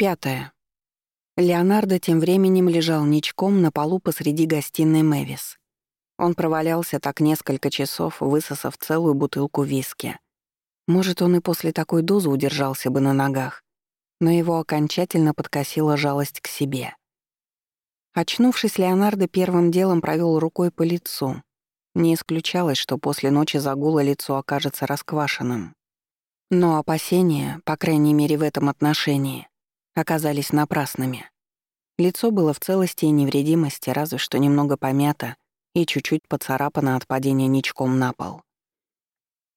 Пятое. Леонардо тем временем лежал ничком на полу посреди гостиной Мэвис. Он провалялся так несколько часов, высосав целую бутылку виски. Может, он и после такой дозы удержался бы на ногах, но его окончательно подкосила жалость к себе. Очнувшись, Леонардо первым делом провел рукой по лицу. Не исключалось, что после ночи загула лицо окажется расквашенным. Но опасения, по крайней мере в этом отношении, оказались напрасными. Лицо было в целости и невредимости, разве что немного помято и чуть-чуть поцарапано от падения ничком на пол.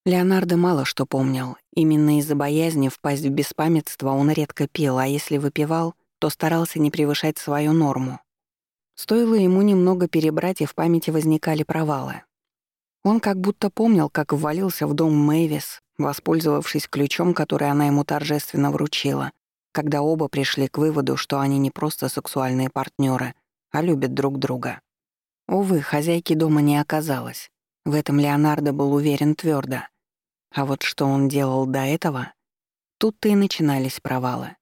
Леонардо мало что помнил. Именно из-за боязни впасть в беспамятство он редко пил, а если выпивал, то старался не превышать свою норму. Стоило ему немного перебрать, и в памяти возникали провалы. Он как будто помнил, как ввалился в дом Мэвис, воспользовавшись ключом, который она ему торжественно вручила, когда оба пришли к выводу, что они не просто сексуальные партнеры, а любят друг друга. Увы, хозяйки дома не оказалось. В этом Леонардо был уверен твердо. А вот что он делал до этого, тут-то и начинались провалы.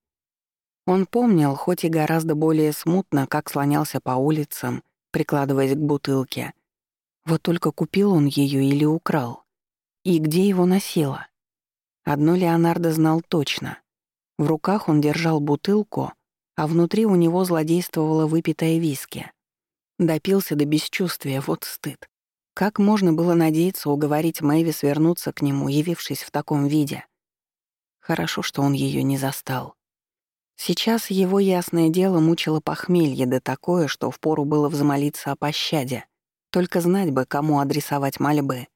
Он помнил, хоть и гораздо более смутно, как слонялся по улицам, прикладываясь к бутылке. Вот только купил он ее или украл. И где его носило? Одно Леонардо знал точно. В руках он держал бутылку, а внутри у него злодействовала выпитая виски. Допился до бесчувствия, вот стыд. Как можно было надеяться уговорить Мэвис вернуться к нему, явившись в таком виде? Хорошо, что он ее не застал. Сейчас его ясное дело мучило похмелье, да такое, что впору было взмолиться о пощаде. Только знать бы, кому адресовать мольбы.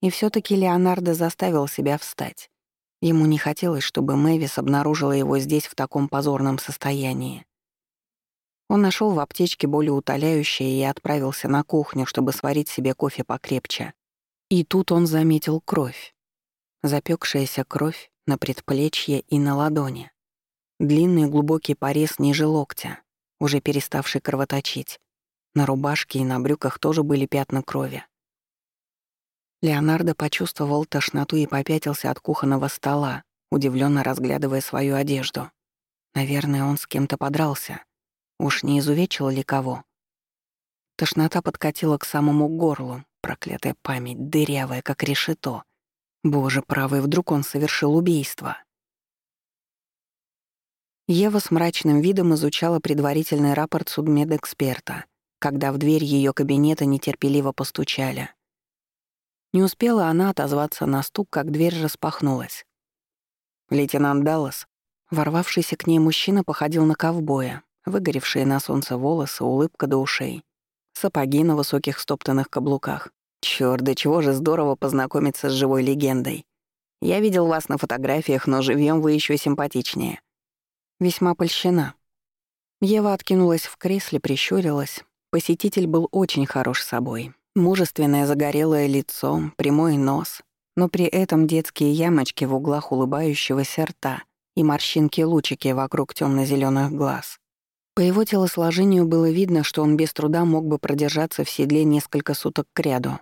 И все таки Леонардо заставил себя встать. Ему не хотелось, чтобы Мэвис обнаружила его здесь в таком позорном состоянии. Он нашел в аптечке более утоляющее и отправился на кухню, чтобы сварить себе кофе покрепче. И тут он заметил кровь. Запекшаяся кровь на предплечье и на ладони. Длинный глубокий порез ниже локтя, уже переставший кровоточить. На рубашке и на брюках тоже были пятна крови. Леонардо почувствовал тошноту и попятился от кухонного стола, удивленно разглядывая свою одежду. Наверное, он с кем-то подрался. Уж не изувечил ли кого? Тошнота подкатила к самому горлу, проклятая память, дырявая, как решето. Боже правый, вдруг он совершил убийство. Ева с мрачным видом изучала предварительный рапорт судмедэксперта, когда в дверь ее кабинета нетерпеливо постучали. Не успела она отозваться на стук, как дверь распахнулась. Лейтенант Даллас, ворвавшийся к ней мужчина, походил на ковбоя, выгоревшие на солнце волосы, улыбка до ушей, сапоги на высоких стоптанных каблуках. Чёрт, да чего же здорово познакомиться с живой легендой. Я видел вас на фотографиях, но живьем вы еще симпатичнее. Весьма польщена. Ева откинулась в кресле, прищурилась. Посетитель был очень хорош собой. Мужественное загорелое лицо, прямой нос, но при этом детские ямочки в углах улыбающегося рта и морщинки-лучики вокруг темно зеленых глаз. По его телосложению было видно, что он без труда мог бы продержаться в седле несколько суток кряду.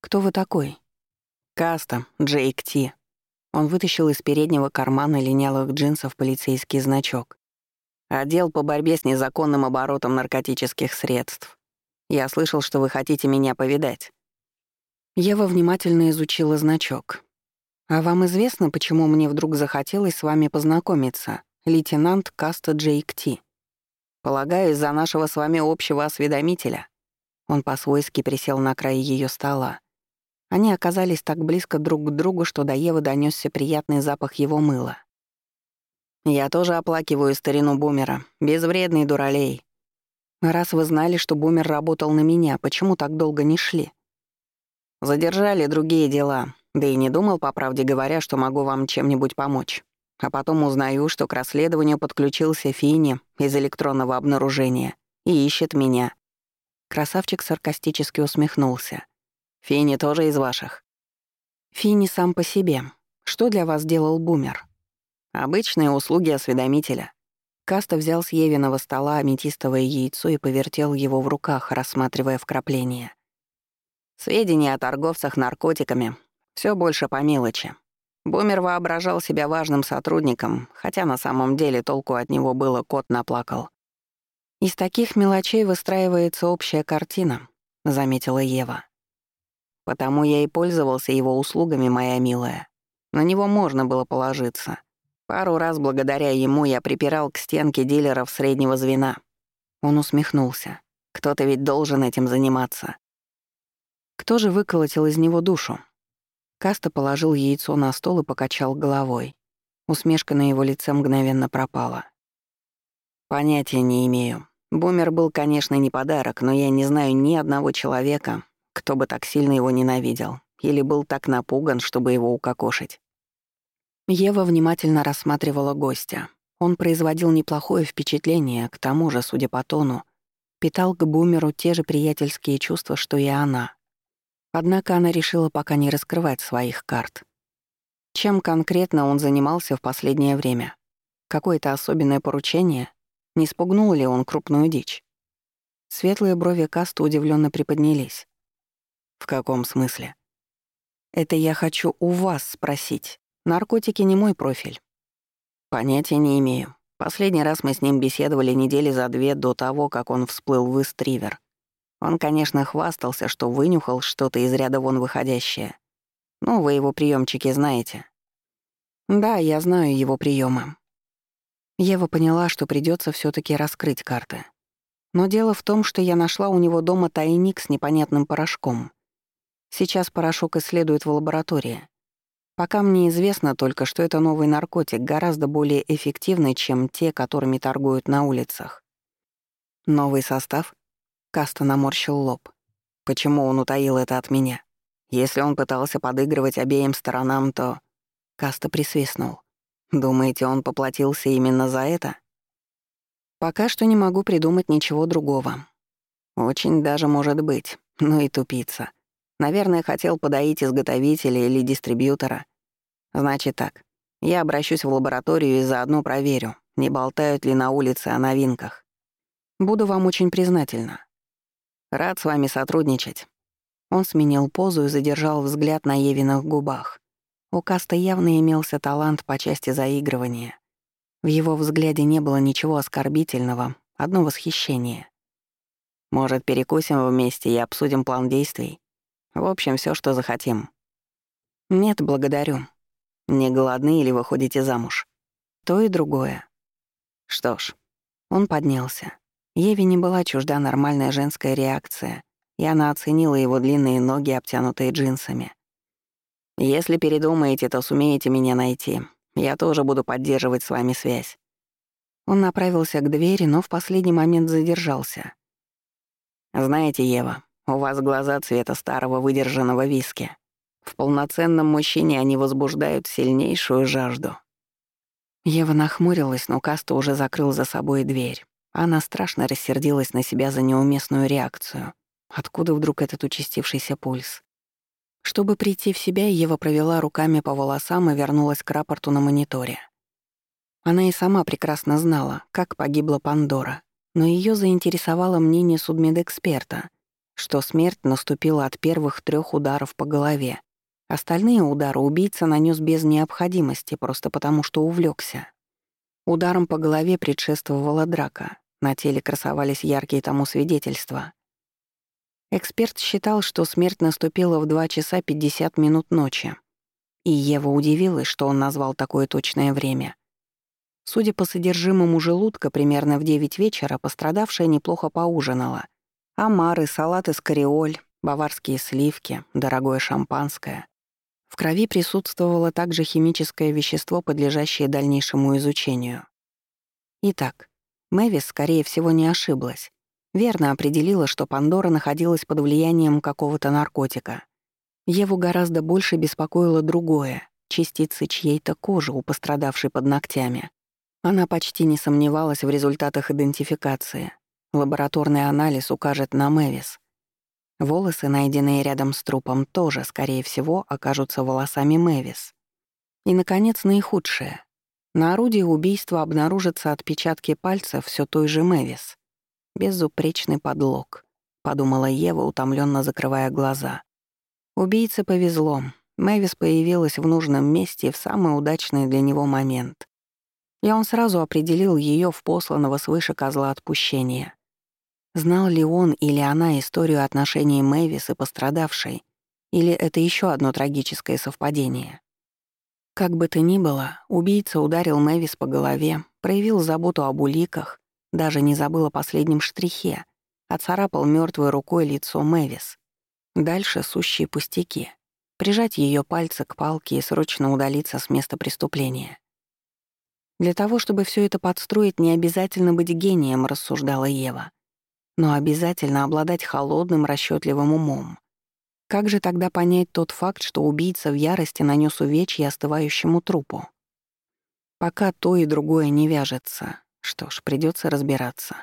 «Кто вы такой?» «Каста, Джейк Ти». Он вытащил из переднего кармана линялых джинсов полицейский значок. «Отдел по борьбе с незаконным оборотом наркотических средств. Я слышал, что вы хотите меня повидать». Ева внимательно изучила значок. «А вам известно, почему мне вдруг захотелось с вами познакомиться, лейтенант Каста Джейк Ти?» Полагаю, из-за нашего с вами общего осведомителя. Он по-свойски присел на край ее стола. Они оказались так близко друг к другу, что до Евы донесся приятный запах его мыла. «Я тоже оплакиваю старину Бумера. Безвредный дуралей. Раз вы знали, что Бумер работал на меня, почему так долго не шли?» «Задержали другие дела. Да и не думал, по правде говоря, что могу вам чем-нибудь помочь. А потом узнаю, что к расследованию подключился Фини из электронного обнаружения и ищет меня. Красавчик саркастически усмехнулся. Фини тоже из ваших. Фини сам по себе. Что для вас делал Бумер? Обычные услуги осведомителя. Каста взял с Евиного стола аметистовое яйцо и повертел его в руках, рассматривая вкрапление. Сведения о торговцах наркотиками. Все больше по мелочи. Бумер воображал себя важным сотрудником, хотя на самом деле толку от него было кот наплакал. «Из таких мелочей выстраивается общая картина», — заметила Ева. «Потому я и пользовался его услугами, моя милая. На него можно было положиться. Пару раз благодаря ему я припирал к стенке дилеров среднего звена». Он усмехнулся. «Кто-то ведь должен этим заниматься». Кто же выколотил из него душу? Каста положил яйцо на стол и покачал головой. Усмешка на его лице мгновенно пропала. «Понятия не имею. Бумер был, конечно, не подарок, но я не знаю ни одного человека, кто бы так сильно его ненавидел или был так напуган, чтобы его укокошить». Ева внимательно рассматривала гостя. Он производил неплохое впечатление, к тому же, судя по тону, питал к Бумеру те же приятельские чувства, что и она. Однако она решила пока не раскрывать своих карт. Чем конкретно он занимался в последнее время? Какое-то особенное поручение? Не спугнул ли он крупную дичь? Светлые брови Каста удивленно приподнялись. «В каком смысле?» «Это я хочу у вас спросить. Наркотики не мой профиль». «Понятия не имею. Последний раз мы с ним беседовали недели за две до того, как он всплыл в Истривер. Он, конечно, хвастался, что вынюхал что-то из ряда вон выходящее. Ну, вы его приемчики знаете. Да, я знаю его приемы. Ева поняла, что придется все таки раскрыть карты. Но дело в том, что я нашла у него дома тайник с непонятным порошком. Сейчас порошок исследуют в лаборатории. Пока мне известно только, что это новый наркотик, гораздо более эффективный, чем те, которыми торгуют на улицах. Новый состав? Каста наморщил лоб. Почему он утаил это от меня? Если он пытался подыгрывать обеим сторонам, то... Каста присвистнул. Думаете, он поплатился именно за это? Пока что не могу придумать ничего другого. Очень даже может быть. Ну и тупица. Наверное, хотел подоить изготовителя или дистрибьютора. Значит так. Я обращусь в лабораторию и заодно проверю, не болтают ли на улице о новинках. Буду вам очень признательна. Рад с вами сотрудничать». Он сменил позу и задержал взгляд на Евиных губах. У Каста явно имелся талант по части заигрывания. В его взгляде не было ничего оскорбительного, одно восхищение. «Может, перекусим вместе и обсудим план действий? В общем, все, что захотим». «Нет, благодарю. Не голодны или вы ходите замуж?» «То и другое». «Что ж». Он поднялся. Еве не была чужда нормальная женская реакция, и она оценила его длинные ноги, обтянутые джинсами. «Если передумаете, то сумеете меня найти. Я тоже буду поддерживать с вами связь». Он направился к двери, но в последний момент задержался. «Знаете, Ева, у вас глаза цвета старого выдержанного виски. В полноценном мужчине они возбуждают сильнейшую жажду». Ева нахмурилась, но Каста уже закрыл за собой дверь. Она страшно рассердилась на себя за неуместную реакцию. Откуда вдруг этот участившийся пульс? Чтобы прийти в себя, Ева провела руками по волосам и вернулась к рапорту на мониторе. Она и сама прекрасно знала, как погибла Пандора, но ее заинтересовало мнение судмедэксперта, что смерть наступила от первых трех ударов по голове. Остальные удары убийца нанес без необходимости, просто потому что увлекся. Ударом по голове предшествовала драка, на теле красовались яркие тому свидетельства. Эксперт считал, что смерть наступила в 2 часа 50 минут ночи. И Ева удивилась, что он назвал такое точное время. Судя по содержимому желудка, примерно в 9 вечера пострадавшая неплохо поужинала. Омары, салат из кориоль, баварские сливки, дорогое шампанское. В крови присутствовало также химическое вещество, подлежащее дальнейшему изучению. Итак, Мэвис, скорее всего, не ошиблась. Верно определила, что Пандора находилась под влиянием какого-то наркотика. Еву гораздо больше беспокоило другое — частицы чьей-то кожи у пострадавшей под ногтями. Она почти не сомневалась в результатах идентификации. Лабораторный анализ укажет на Мэвис. Волосы, найденные рядом с трупом, тоже, скорее всего, окажутся волосами Мэвис. И, наконец, наихудшее. На орудии убийства обнаружатся отпечатки пальцев все той же Мэвис. Безупречный подлог, подумала Ева, утомленно закрывая глаза. Убийце повезло. Мэвис появилась в нужном месте в самый удачный для него момент. И он сразу определил ее в посланного свыше козла отпущения. Знал ли он или она историю отношений Мэвис и пострадавшей, или это еще одно трагическое совпадение? Как бы то ни было, убийца ударил Мэвис по голове, проявил заботу об уликах, даже не забыл о последнем штрихе, оцарапал мертвой рукой лицо Мэвис. Дальше сущие пустяки. Прижать ее пальцы к палке и срочно удалиться с места преступления. Для того, чтобы все это подстроить, не обязательно быть гением, рассуждала Ева. Но обязательно обладать холодным, расчетливым умом. Как же тогда понять тот факт, что убийца в ярости нанес увечья остывающему трупу? Пока то и другое не вяжется, что ж, придется разбираться.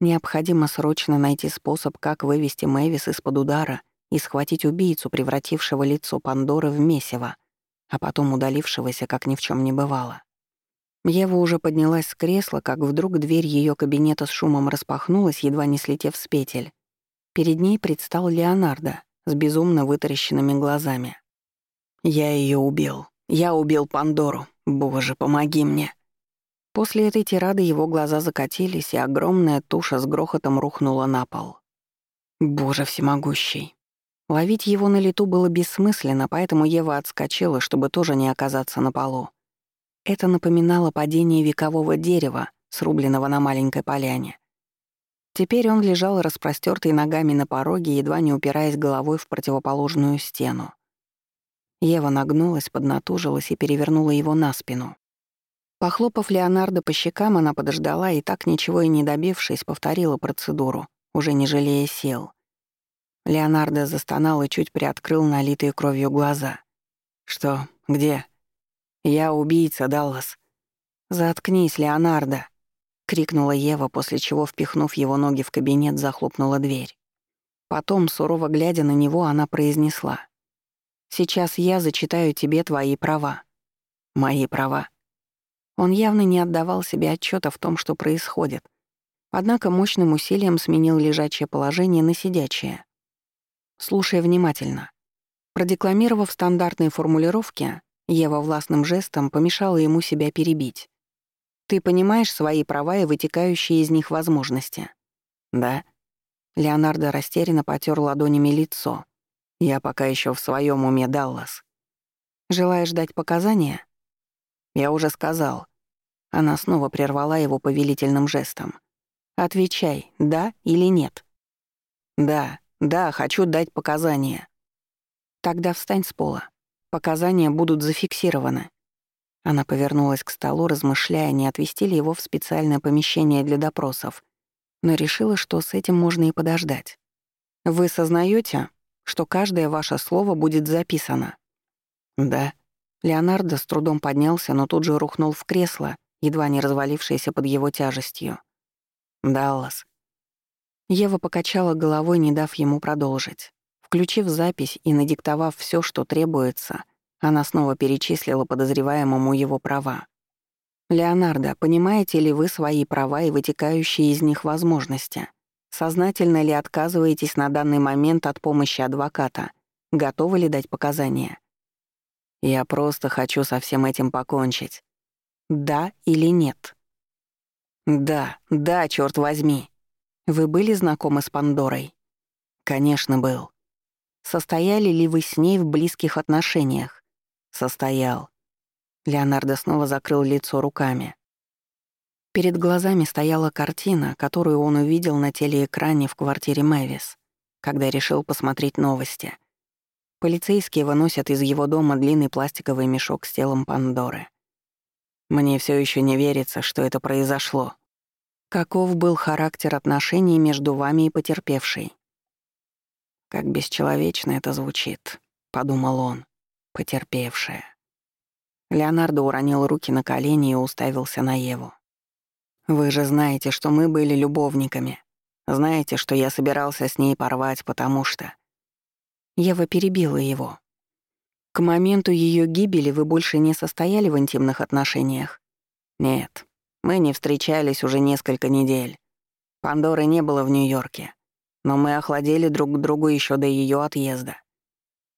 Необходимо срочно найти способ, как вывести Мэвис из-под удара и схватить убийцу, превратившего лицо Пандоры в месиво, а потом удалившегося, как ни в чем не бывало. Ева уже поднялась с кресла, как вдруг дверь ее кабинета с шумом распахнулась, едва не слетев с петель. Перед ней предстал Леонардо, с безумно вытаращенными глазами. «Я ее убил. Я убил Пандору. Боже, помоги мне!» После этой тирады его глаза закатились, и огромная туша с грохотом рухнула на пол. Боже всемогущий. Ловить его на лету было бессмысленно, поэтому Ева отскочила, чтобы тоже не оказаться на полу. Это напоминало падение векового дерева, срубленного на маленькой поляне. Теперь он лежал распростёртый ногами на пороге, едва не упираясь головой в противоположную стену. Ева нагнулась, поднатужилась и перевернула его на спину. Похлопав Леонардо по щекам, она подождала и, так ничего и не добившись, повторила процедуру, уже не жалея сил. Леонардо застонал и чуть приоткрыл налитые кровью глаза. «Что? Где?» «Я убийца, Даллас». «Заткнись, Леонардо», крикнула Ева, после чего, впихнув его ноги в кабинет, захлопнула дверь. Потом, сурово глядя на него, она произнесла: "Сейчас я зачитаю тебе твои права. Мои права". Он явно не отдавал себе отчета в том, что происходит. Однако мощным усилием сменил лежачее положение на сидячее. Слушая внимательно. Продекламировав стандартные формулировки, Ева властным жестом помешала ему себя перебить. Ты понимаешь свои права и вытекающие из них возможности? Да. Леонардо растерянно потер ладонями лицо. Я пока еще в своем уме, Даллас. Желаешь дать показания? Я уже сказал. Она снова прервала его повелительным жестом. Отвечай, да или нет. Да, да, хочу дать показания. Тогда встань с пола. Показания будут зафиксированы. Она повернулась к столу, размышляя, не отвести ли его в специальное помещение для допросов, но решила, что с этим можно и подождать. «Вы сознаете, что каждое ваше слово будет записано?» «Да». Леонардо с трудом поднялся, но тут же рухнул в кресло, едва не развалившееся под его тяжестью. «Даллас». Ева покачала головой, не дав ему продолжить. Включив запись и надиктовав все, что требуется — она снова перечислила подозреваемому его права. «Леонардо, понимаете ли вы свои права и вытекающие из них возможности? Сознательно ли отказываетесь на данный момент от помощи адвоката? Готовы ли дать показания?» «Я просто хочу со всем этим покончить». «Да или нет?» «Да, да, черт возьми. Вы были знакомы с Пандорой?» «Конечно, был». «Состояли ли вы с ней в близких отношениях?» Состоял. Леонардо снова закрыл лицо руками. Перед глазами стояла картина, которую он увидел на телеэкране в квартире Мэвис, когда решил посмотреть новости. Полицейские выносят из его дома длинный пластиковый мешок с телом Пандоры. Мне все еще не верится, что это произошло. Каков был характер отношений между вами и потерпевшей? Как бесчеловечно это звучит, подумал он потерпевшая. Леонардо уронил руки на колени и уставился на Еву. «Вы же знаете, что мы были любовниками. Знаете, что я собирался с ней порвать, потому что...» Ева перебила его. «К моменту ее гибели вы больше не состояли в интимных отношениях?» «Нет, мы не встречались уже несколько недель. Пандоры не было в Нью-Йорке, но мы охладели друг к другу еще до ее отъезда.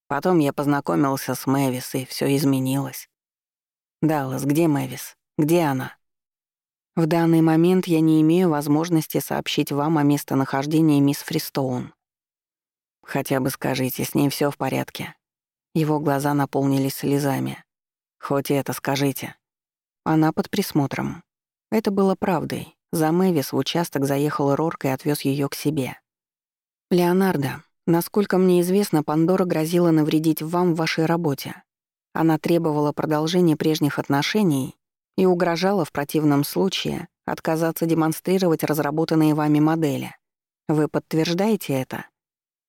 Потом я познакомился с Мэвис, и все изменилось. Даллас, где Мэвис? Где она? В данный момент я не имею возможности сообщить вам о местонахождении мисс Фристоун. Хотя бы скажите, с ней все в порядке. Его глаза наполнились слезами. Хоть это скажите. Она под присмотром. Это было правдой. За Мэвис в участок заехал Рорк и отвез ее к себе. «Леонардо, насколько мне известно, Пандора грозила навредить вам в вашей работе. Она требовала продолжения прежних отношений и угрожала в противном случае отказаться демонстрировать разработанные вами модели. Вы подтверждаете это?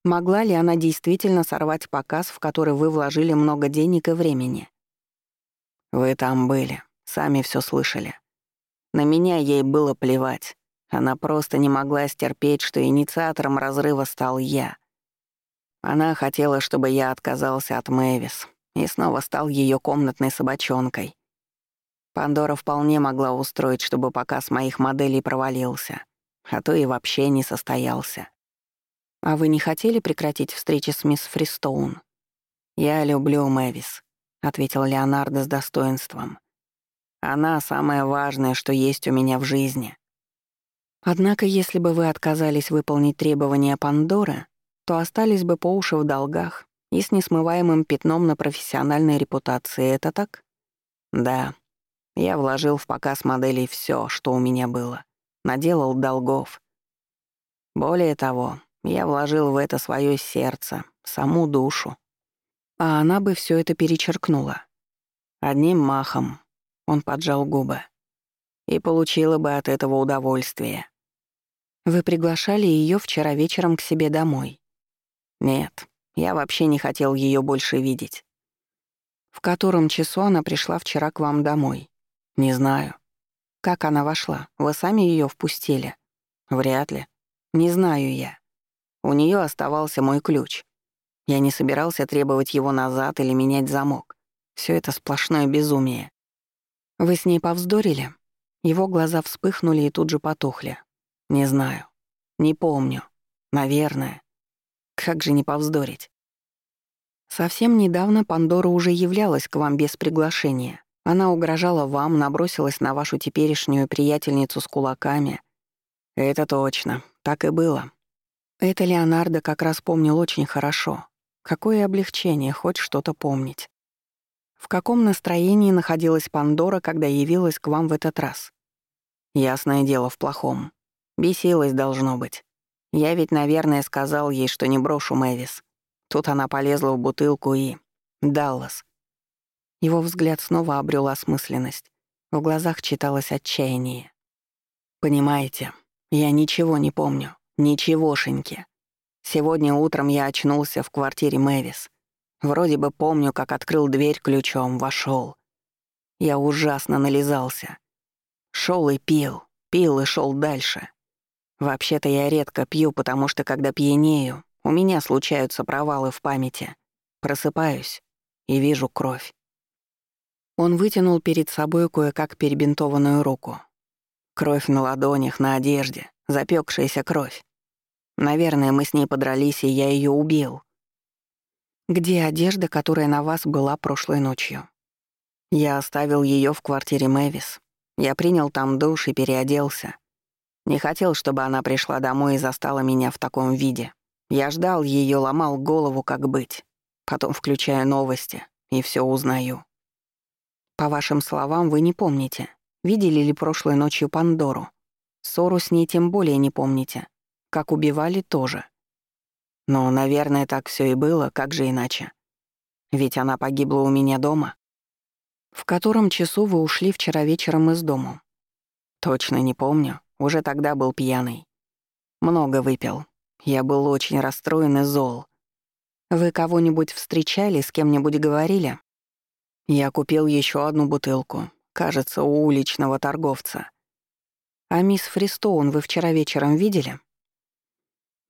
Могла ли она действительно сорвать показ, в который вы вложили много денег и времени? Вы там были, сами все слышали. На меня ей было плевать. Она просто не могла стерпеть, что инициатором разрыва стал я. Она хотела, чтобы я отказался от Мэвис и снова стал ее комнатной собачонкой. Пандора вполне могла устроить, чтобы показ моих моделей провалился, а то и вообще не состоялся. А вы не хотели прекратить встречи с мисс Фристоун? Я люблю Мэвис, ответил Леонардо с достоинством. Она самое важное, что есть у меня в жизни. Однако, если бы вы отказались выполнить требования Пандоры, то остались бы по уши в долгах и с несмываемым пятном на профессиональной репутации. Это так? Да. Я вложил в показ моделей все, что у меня было. Наделал долгов. Более того, я вложил в это свое сердце, саму душу. А она бы все это перечеркнула. Одним махом, он поджал губы. И получила бы от этого удовольствие. Вы приглашали ее вчера вечером к себе домой? Нет, я вообще не хотел ее больше видеть. В котором часу она пришла вчера к вам домой? Не знаю. Как она вошла? Вы сами ее впустили? Вряд ли. Не знаю я. У нее оставался мой ключ. Я не собирался требовать его назад или менять замок. Все это сплошное безумие. «Вы с ней повздорили?» Его глаза вспыхнули и тут же потухли. «Не знаю. Не помню. Наверное. Как же не повздорить?» Совсем недавно Пандора уже являлась к вам без приглашения. Она угрожала вам, набросилась на вашу теперешнюю приятельницу с кулаками. Это точно, так и было. Это Леонардо как раз помнил очень хорошо. Какое облегчение хоть что-то помнить. В каком настроении находилась Пандора, когда явилась к вам в этот раз? Ясное дело, в плохом. Бесилась, должно быть. Я ведь, наверное, сказал ей, что не брошу Мэвис. Тут она полезла в бутылку и... Даллас. Его взгляд снова обрел осмысленность. В глазах читалось отчаяние. «Понимаете, я ничего не помню. Ничегошеньки. Сегодня утром я очнулся в квартире Мэвис. Вроде бы помню, как открыл дверь ключом, вошел. Я ужасно нализался. Шел и пил, пил и шел дальше. Вообще-то я редко пью, потому что когда пьянею, у меня случаются провалы в памяти. Просыпаюсь и вижу кровь. Он вытянул перед собой кое-как перебинтованную руку. Кровь на ладонях, на одежде, запекшаяся кровь. Наверное, мы с ней подрались, и я ее убил. Где одежда, которая на вас была прошлой ночью? Я оставил ее в квартире Мэвис. Я принял там душ и переоделся. Не хотел, чтобы она пришла домой и застала меня в таком виде. Я ждал ее, ломал голову, как быть. Потом включаю новости и все узнаю. По вашим словам, вы не помните, видели ли прошлой ночью Пандору. Ссору с ней тем более не помните. Как убивали тоже. Но, наверное, так все и было, как же иначе. Ведь она погибла у меня дома. В котором часу вы ушли вчера вечером из дому? Точно не помню. Уже тогда был пьяный. Много выпил. Я был очень расстроен и зол. Вы кого-нибудь встречали, с кем-нибудь говорили? Я купил еще одну бутылку, кажется, у уличного торговца. А мисс Фристоун вы вчера вечером видели?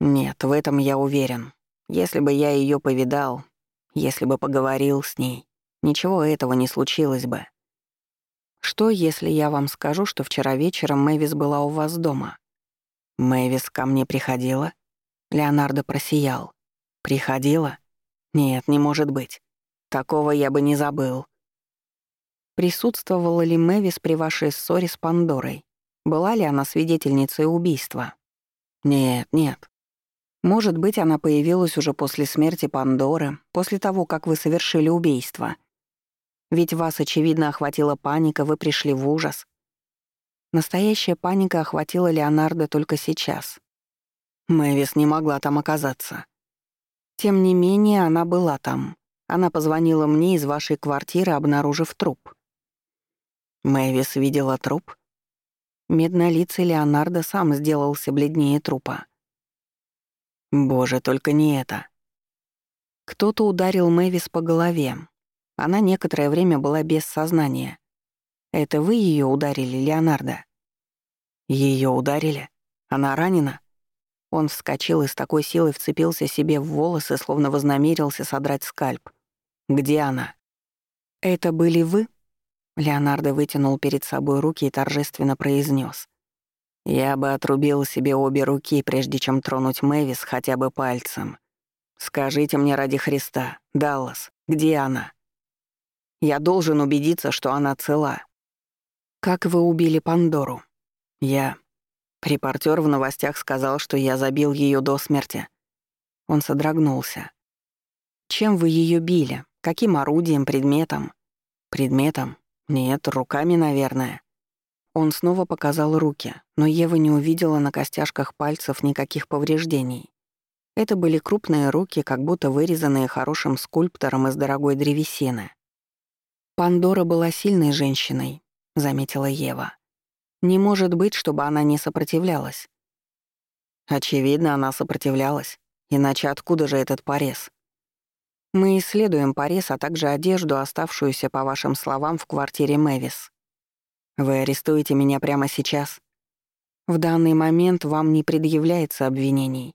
Нет, в этом я уверен. Если бы я ее повидал, если бы поговорил с ней, ничего этого не случилось бы. Что, если я вам скажу, что вчера вечером Мэвис была у вас дома? Мэвис ко мне приходила? Леонардо просиял. Приходила? Нет, не может быть. Такого я бы не забыл. Присутствовала ли Мэвис при вашей ссоре с Пандорой? Была ли она свидетельницей убийства? Нет, нет. Может быть, она появилась уже после смерти Пандоры, после того, как вы совершили убийство. Ведь вас, очевидно, охватила паника, вы пришли в ужас. Настоящая паника охватила Леонардо только сейчас. Мэвис не могла там оказаться. Тем не менее, она была там. Она позвонила мне из вашей квартиры, обнаружив труп. Мэвис видела труп? Меднолицый Леонардо сам сделался бледнее трупа. Боже, только не это. Кто-то ударил Мэвис по голове. Она некоторое время была без сознания. Это вы ее ударили, Леонардо? Ее ударили? Она ранена? Он вскочил и с такой силой вцепился себе в волосы, словно вознамерился содрать скальп. «Где она?» «Это были вы?» Леонардо вытянул перед собой руки и торжественно произнес: «Я бы отрубил себе обе руки, прежде чем тронуть Мэвис хотя бы пальцем. Скажите мне ради Христа, Даллас, где она? Я должен убедиться, что она цела. Как вы убили Пандору? Я... Репортер в новостях сказал, что я забил ее до смерти. Он содрогнулся. Чем вы ее били? Каким орудием, предметом? Предметом? Нет, руками, наверное. Он снова показал руки, но Ева не увидела на костяшках пальцев никаких повреждений. Это были крупные руки, как будто вырезанные хорошим скульптором из дорогой древесины. «Пандора была сильной женщиной», — заметила Ева. «Не может быть, чтобы она не сопротивлялась». «Очевидно, она сопротивлялась. Иначе откуда же этот порез?» Мы исследуем порез, а также одежду, оставшуюся, по вашим словам, в квартире Мэвис. Вы арестуете меня прямо сейчас? В данный момент вам не предъявляется обвинений.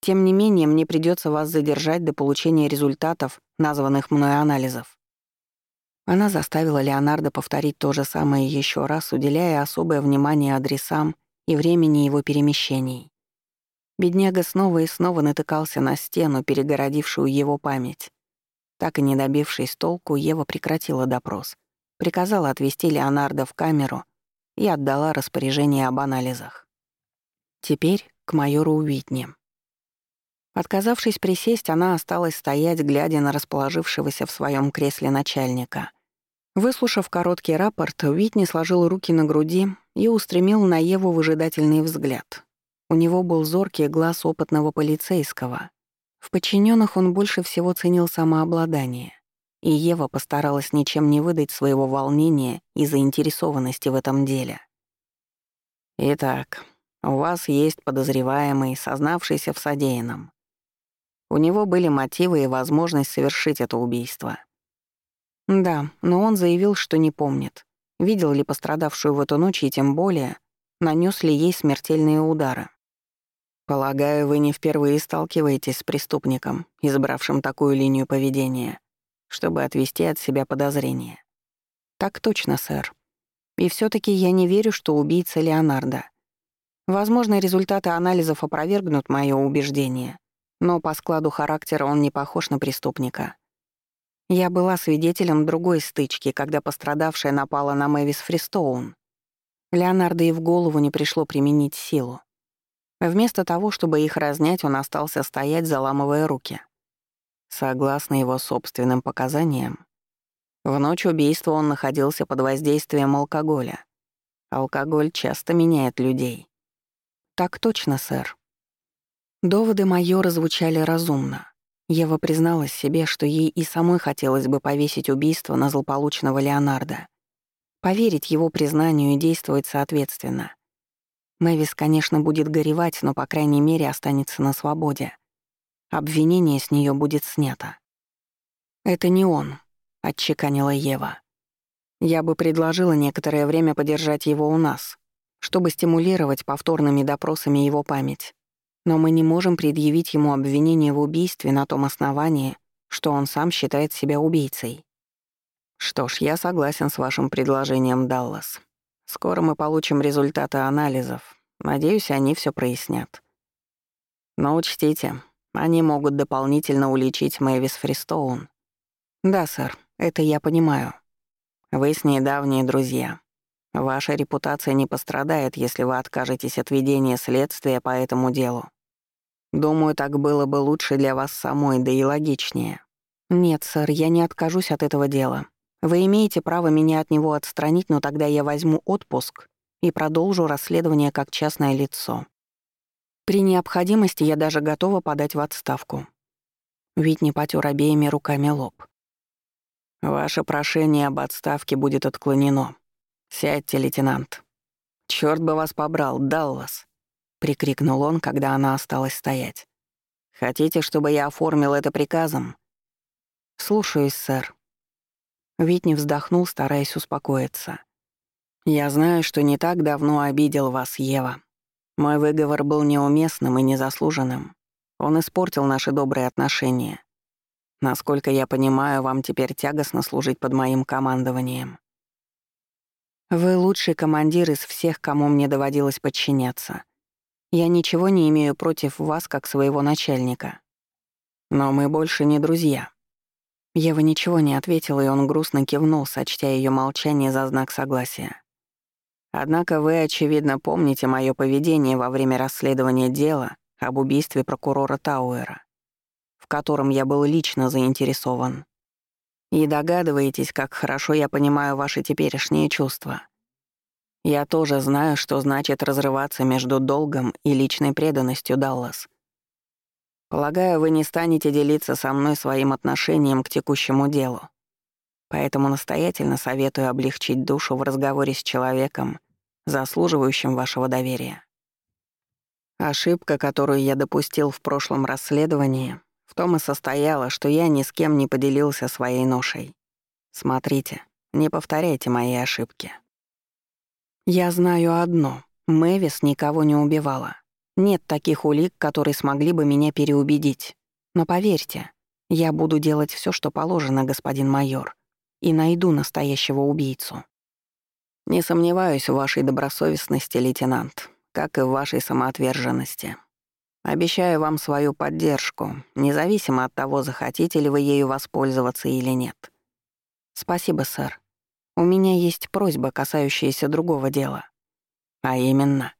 Тем не менее, мне придется вас задержать до получения результатов названных мной анализов. Она заставила Леонардо повторить то же самое еще раз, уделяя особое внимание адресам и времени его перемещений. Бедняга снова и снова натыкался на стену, перегородившую его память. Так и не добившись толку, Ева прекратила допрос, приказала отвезти Леонардо в камеру и отдала распоряжение об анализах. Теперь к майору Уитни. Отказавшись присесть, она осталась стоять, глядя на расположившегося в своем кресле начальника. Выслушав короткий рапорт, Уитни сложил руки на груди и устремил на Еву выжидательный взгляд. У него был зоркий глаз опытного полицейского. В подчиненных он больше всего ценил самообладание, и Ева постаралась ничем не выдать своего волнения и заинтересованности в этом деле. «Итак, у вас есть подозреваемый, сознавшийся в содеянном. У него были мотивы и возможность совершить это убийство». «Да, но он заявил, что не помнит. Видел ли пострадавшую в эту ночь и тем более, нанес ли ей смертельные удары. Полагаю, вы не впервые сталкиваетесь с преступником, избравшим такую линию поведения, чтобы отвести от себя подозрения. Так точно, сэр. И все таки я не верю, что убийца Леонардо. Возможно, результаты анализов опровергнут мое убеждение, но по складу характера он не похож на преступника. Я была свидетелем другой стычки, когда пострадавшая напала на Мэвис Фристоун. Леонардо и в голову не пришло применить силу. Вместо того, чтобы их разнять, он остался стоять, заламывая руки. Согласно его собственным показаниям, в ночь убийства он находился под воздействием алкоголя. Алкоголь часто меняет людей. Так точно, сэр. Доводы майора звучали разумно. Ева призналась себе, что ей и самой хотелось бы повесить убийство на злополучного Леонардо. Поверить его признанию и действовать соответственно. Мэвис, конечно, будет горевать, но, по крайней мере, останется на свободе. Обвинение с нее будет снято. «Это не он», — отчеканила Ева. «Я бы предложила некоторое время подержать его у нас, чтобы стимулировать повторными допросами его память. Но мы не можем предъявить ему обвинение в убийстве на том основании, что он сам считает себя убийцей». «Что ж, я согласен с вашим предложением, Даллас», Скоро мы получим результаты анализов. Надеюсь, они все прояснят. Но учтите, Они могут дополнительно уличить Мэвис Фристоун. Да, сэр, это я понимаю. Вы с ней давние друзья. Ваша репутация не пострадает, если вы откажетесь от ведения следствия по этому делу. Думаю, так было бы лучше для вас самой, да и логичнее. Нет, сэр, я не откажусь от этого дела. Вы имеете право меня от него отстранить, но тогда я возьму отпуск и продолжу расследование как частное лицо. При необходимости я даже готова подать в отставку. Витни потёр обеими руками лоб. «Ваше прошение об отставке будет отклонено. Сядьте, лейтенант. Чёрт бы вас побрал, Даллас!» — прикрикнул он, когда она осталась стоять. «Хотите, чтобы я оформил это приказом?» «Слушаюсь, сэр». Витни вздохнул, стараясь успокоиться. «Я знаю, что не так давно обидел вас, Ева. Мой выговор был неуместным и незаслуженным. Он испортил наши добрые отношения. Насколько я понимаю, вам теперь тягостно служить под моим командованием. Вы лучший командир из всех, кому мне доводилось подчиняться. Я ничего не имею против вас как своего начальника. Но мы больше не друзья. Ева ничего не ответила, и он грустно кивнул, сочтя ее молчание за знак согласия. Однако вы, очевидно, помните мое поведение во время расследования дела об убийстве прокурора Тауэра, в котором я был лично заинтересован. И догадываетесь, как хорошо я понимаю ваши теперешние чувства. Я тоже знаю, что значит разрываться между долгом и личной преданностью, Даллас. Полагаю, вы не станете делиться со мной своим отношением к текущему делу. Поэтому настоятельно советую облегчить душу в разговоре с человеком, заслуживающим вашего доверия. Ошибка, которую я допустил в прошлом расследовании, в том и состояла, что я ни с кем не поделился своей ношей. Смотрите, не повторяйте мои ошибки. Я знаю одно. Мэвис никого не убивала. Нет таких улик, которые смогли бы меня переубедить. Но поверьте, я буду делать все, что положено, господин майор, и найду настоящего убийцу. Не сомневаюсь в вашей добросовестности, лейтенант, как и в вашей самоотверженности. Обещаю вам свою поддержку, независимо от того, захотите ли вы ею воспользоваться или нет. Спасибо, сэр. У меня есть просьба, касающаяся другого дела. А именно,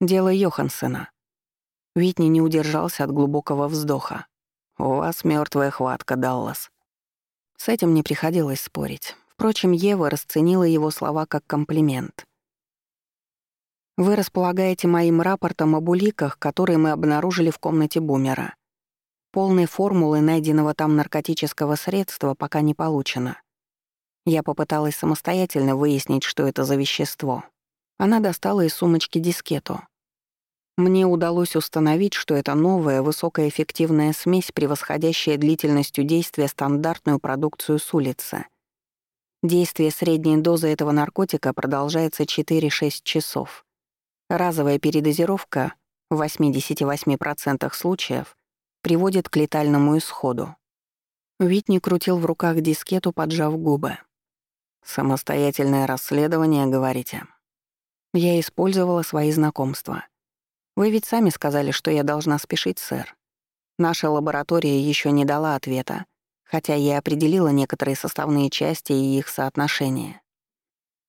дело Йохансена. Витни не удержался от глубокого вздоха. У вас мертвая хватка, Даллас. С этим не приходилось спорить. Впрочем, Ева расценила его слова как комплимент. «Вы располагаете моим рапортом об уликах, которые мы обнаружили в комнате Бумера. Полной формулы найденного там наркотического средства пока не получено. Я попыталась самостоятельно выяснить, что это за вещество. Она достала из сумочки дискету. Мне удалось установить, что это новая высокоэффективная смесь, превосходящая длительностью действия стандартную продукцию с улицы — Действие средней дозы этого наркотика продолжается 4-6 часов. Разовая передозировка в 88% случаев приводит к летальному исходу. Витни крутил в руках дискету, поджав губы. «Самостоятельное расследование, говорите?» Я использовала свои знакомства. Вы ведь сами сказали, что я должна спешить, сэр. Наша лаборатория еще не дала ответа, хотя я определила некоторые составные части и их соотношение.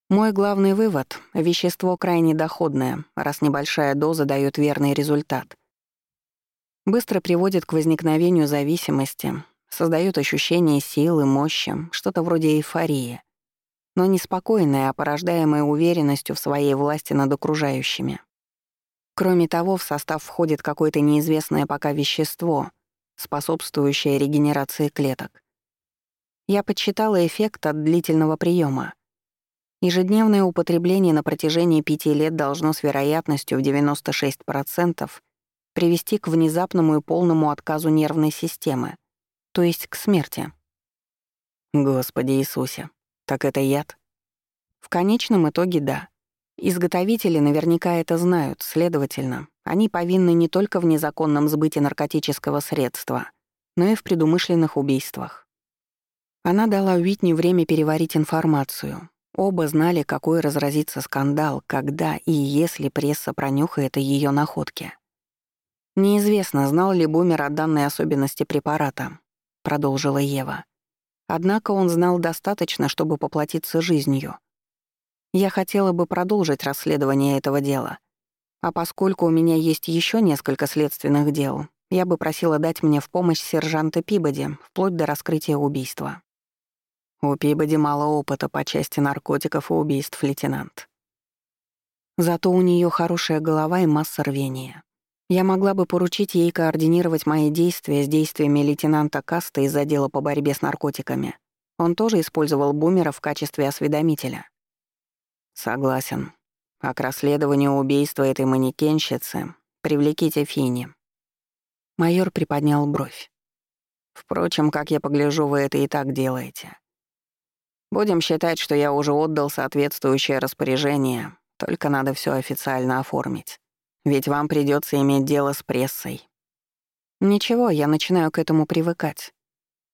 Мой главный вывод — вещество крайне доходное, раз небольшая доза дает верный результат. Быстро приводит к возникновению зависимости, создает ощущение силы, мощи, что-то вроде эйфории, но не спокойное, а порождаемое уверенностью в своей власти над окружающими. Кроме того, в состав входит какое-то неизвестное пока вещество, способствующая регенерации клеток. Я подсчитала эффект от длительного приема. Ежедневное употребление на протяжении пяти лет должно с вероятностью в 96% привести к внезапному и полному отказу нервной системы, то есть к смерти. Господи Иисусе, так это яд? В конечном итоге да. Изготовители наверняка это знают, следовательно, они повинны не только в незаконном сбыте наркотического средства, но и в предумышленных убийствах. Она дала Уитни время переварить информацию. Оба знали, какой разразится скандал, когда и если пресса пронюхает о ее находке. Неизвестно, знал ли Бумер о данной особенности препарата, продолжила Ева. Однако он знал достаточно, чтобы поплатиться жизнью. Я хотела бы продолжить расследование этого дела. А поскольку у меня есть еще несколько следственных дел, я бы просила дать мне в помощь сержанта Пибоди, вплоть до раскрытия убийства. У Пибоди мало опыта по части наркотиков и убийств, лейтенант. Зато у нее хорошая голова и масса рвения. Я могла бы поручить ей координировать мои действия с действиями лейтенанта Каста из отдела по борьбе с наркотиками. Он тоже использовал бумера в качестве осведомителя. Согласен. А к расследованию убийства этой манекенщицы привлеките Фини. Майор приподнял бровь. Впрочем, как я погляжу, вы это и так делаете. Будем считать, что я уже отдал соответствующее распоряжение, только надо все официально оформить. Ведь вам придется иметь дело с прессой. Ничего, я начинаю к этому привыкать.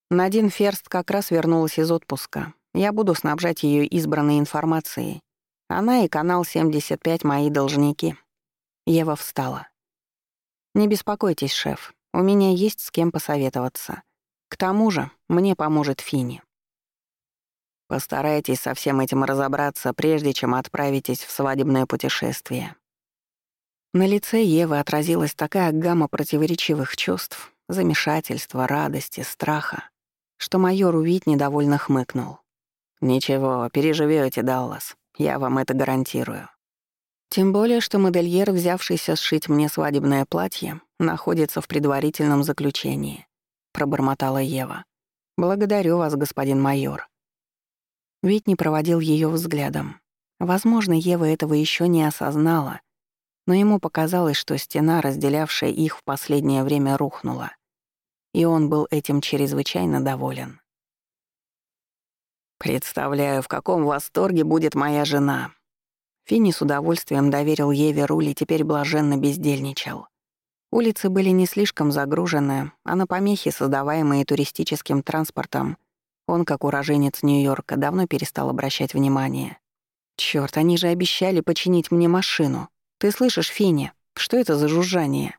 Надин Ферст как раз вернулась из отпуска. Я буду снабжать ее избранной информацией. Она и канал 75 мои должники. Ева встала. Не беспокойтесь, шеф. У меня есть с кем посоветоваться. К тому же, мне поможет Фини. Постарайтесь со всем этим разобраться, прежде чем отправитесь в свадебное путешествие. На лице Евы отразилась такая гамма противоречивых чувств, замешательства, радости, страха, что майор Уит недовольно хмыкнул. «Ничего, переживете, Даллас, я вам это гарантирую». Тем более, что модельер, взявшийся сшить мне свадебное платье, находится в предварительном заключении, пробормотала Ева. Благодарю вас, господин майор. Вит проводил ее взглядом. Возможно, Ева этого еще не осознала, но ему показалось, что стена, разделявшая их в последнее время, рухнула. И он был этим чрезвычайно доволен. «Представляю, в каком восторге будет моя жена». Финни с удовольствием доверил Еве руль и теперь блаженно бездельничал. Улицы были не слишком загружены, а на помехи, создаваемые туристическим транспортом, он, как уроженец Нью-Йорка, давно перестал обращать внимание. «Чёрт, они же обещали починить мне машину», «Ты слышишь, Финни? Что это за жужжание?»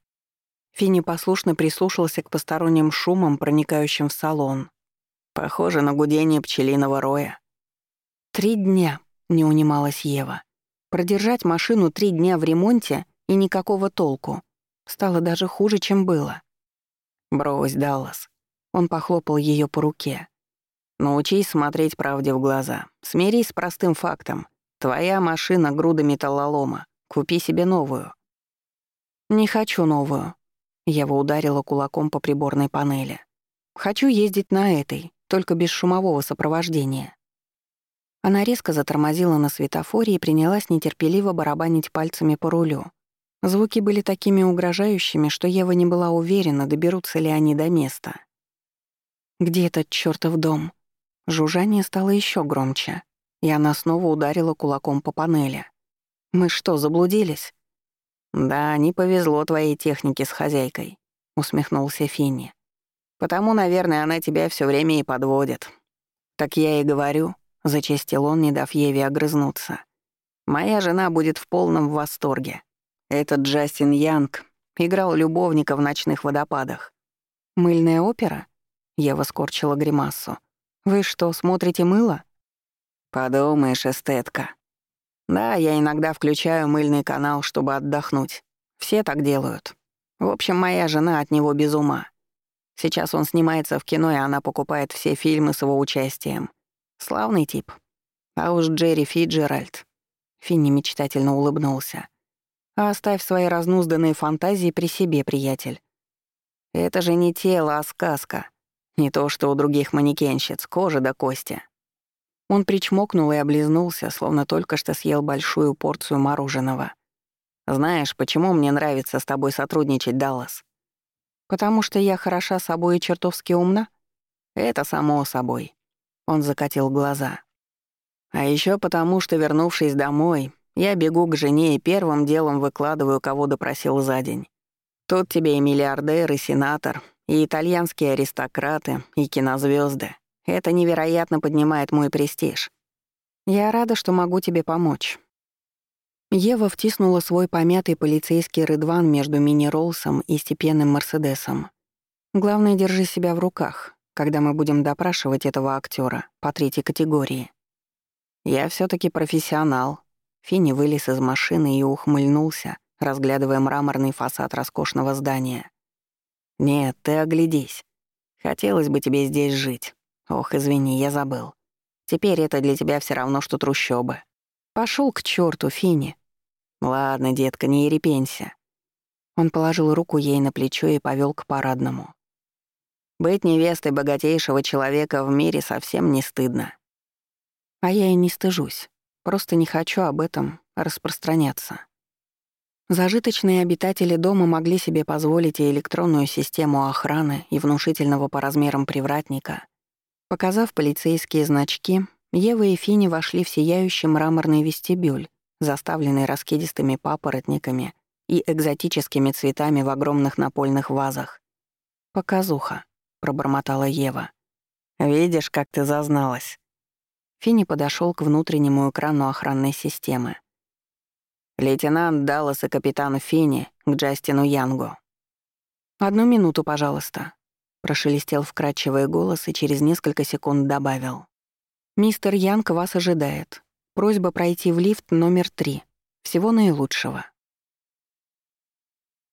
Финни послушно прислушался к посторонним шумам, проникающим в салон. Похоже на гудение пчелиного роя. «Три дня», — не унималась Ева. «Продержать машину три дня в ремонте и никакого толку. Стало даже хуже, чем было». «Брось, Даллас». Он похлопал ее по руке. «Научись смотреть правде в глаза. Смирись с простым фактом. Твоя машина — груда металлолома. Купи себе новую». «Не хочу новую». Ева ударила кулаком по приборной панели. «Хочу ездить на этой, только без шумового сопровождения». Она резко затормозила на светофоре и принялась нетерпеливо барабанить пальцами по рулю. Звуки были такими угрожающими, что Ева не была уверена, доберутся ли они до места. «Где этот чёртов дом?» Жужжание стало еще громче, и она снова ударила кулаком по панели. Мы что, заблудились? Да, не повезло твоей технике с хозяйкой, усмехнулся Финни. Потому, наверное, она тебя все время и подводит. Так я и говорю, зачастил он, не дав Еве огрызнуться. Моя жена будет в полном восторге. Этот Джастин Янг играл любовника в ночных водопадах. Мыльная опера? Ева скорчила гримасу. Вы что, смотрите мыло? Подумаешь, эстетка. Да, я иногда включаю мыльный канал, чтобы отдохнуть. Все так делают. В общем, моя жена от него без ума. Сейчас он снимается в кино, и она покупает все фильмы с его участием. Славный тип. А уж Джерри Фиджеральд. Финни мечтательно улыбнулся. А оставь свои разнузданные фантазии при себе, приятель. Это же не тело, а сказка. Не то, что у других манекенщиц, кожа до кости. Он причмокнул и облизнулся, словно только что съел большую порцию мороженого. «Знаешь, почему мне нравится с тобой сотрудничать, Даллас? Потому что я хороша собой и чертовски умна? Это само собой». Он закатил глаза. «А еще потому, что, вернувшись домой, я бегу к жене и первым делом выкладываю, кого допросил за день. Тут тебе и миллиардер, и сенатор, и итальянские аристократы, и кинозвезды. Это невероятно поднимает мой престиж. Я рада, что могу тебе помочь. Ева втиснула свой помятый полицейский рыдван между мини-роллсом и степенным Мерседесом. «Главное, держи себя в руках, когда мы будем допрашивать этого актера по третьей категории». «Я все таки профессионал». Финни вылез из машины и ухмыльнулся, разглядывая мраморный фасад роскошного здания. «Нет, ты оглядись. Хотелось бы тебе здесь жить. Ох, извини, я забыл. Теперь это для тебя все равно, что трущобы. Пошел к черту, Фини. Ладно, детка, не ерепенься. Он положил руку ей на плечо и повел к парадному. Быть невестой богатейшего человека в мире совсем не стыдно. А я и не стыжусь. Просто не хочу об этом распространяться. Зажиточные обитатели дома могли себе позволить и электронную систему охраны, и внушительного по размерам привратника. Показав полицейские значки, Ева и Фини вошли в сияющий мраморный вестибюль, заставленный раскидистыми папоротниками и экзотическими цветами в огромных напольных вазах. «Показуха», — пробормотала Ева. «Видишь, как ты зазналась». Фини подошел к внутреннему экрану охранной системы. Лейтенант Даллас и капитан Финни к Джастину Янгу. «Одну минуту, пожалуйста», — прошелестел вкрадчивый голос и через несколько секунд добавил. «Мистер Янг вас ожидает. Просьба пройти в лифт номер три. Всего наилучшего».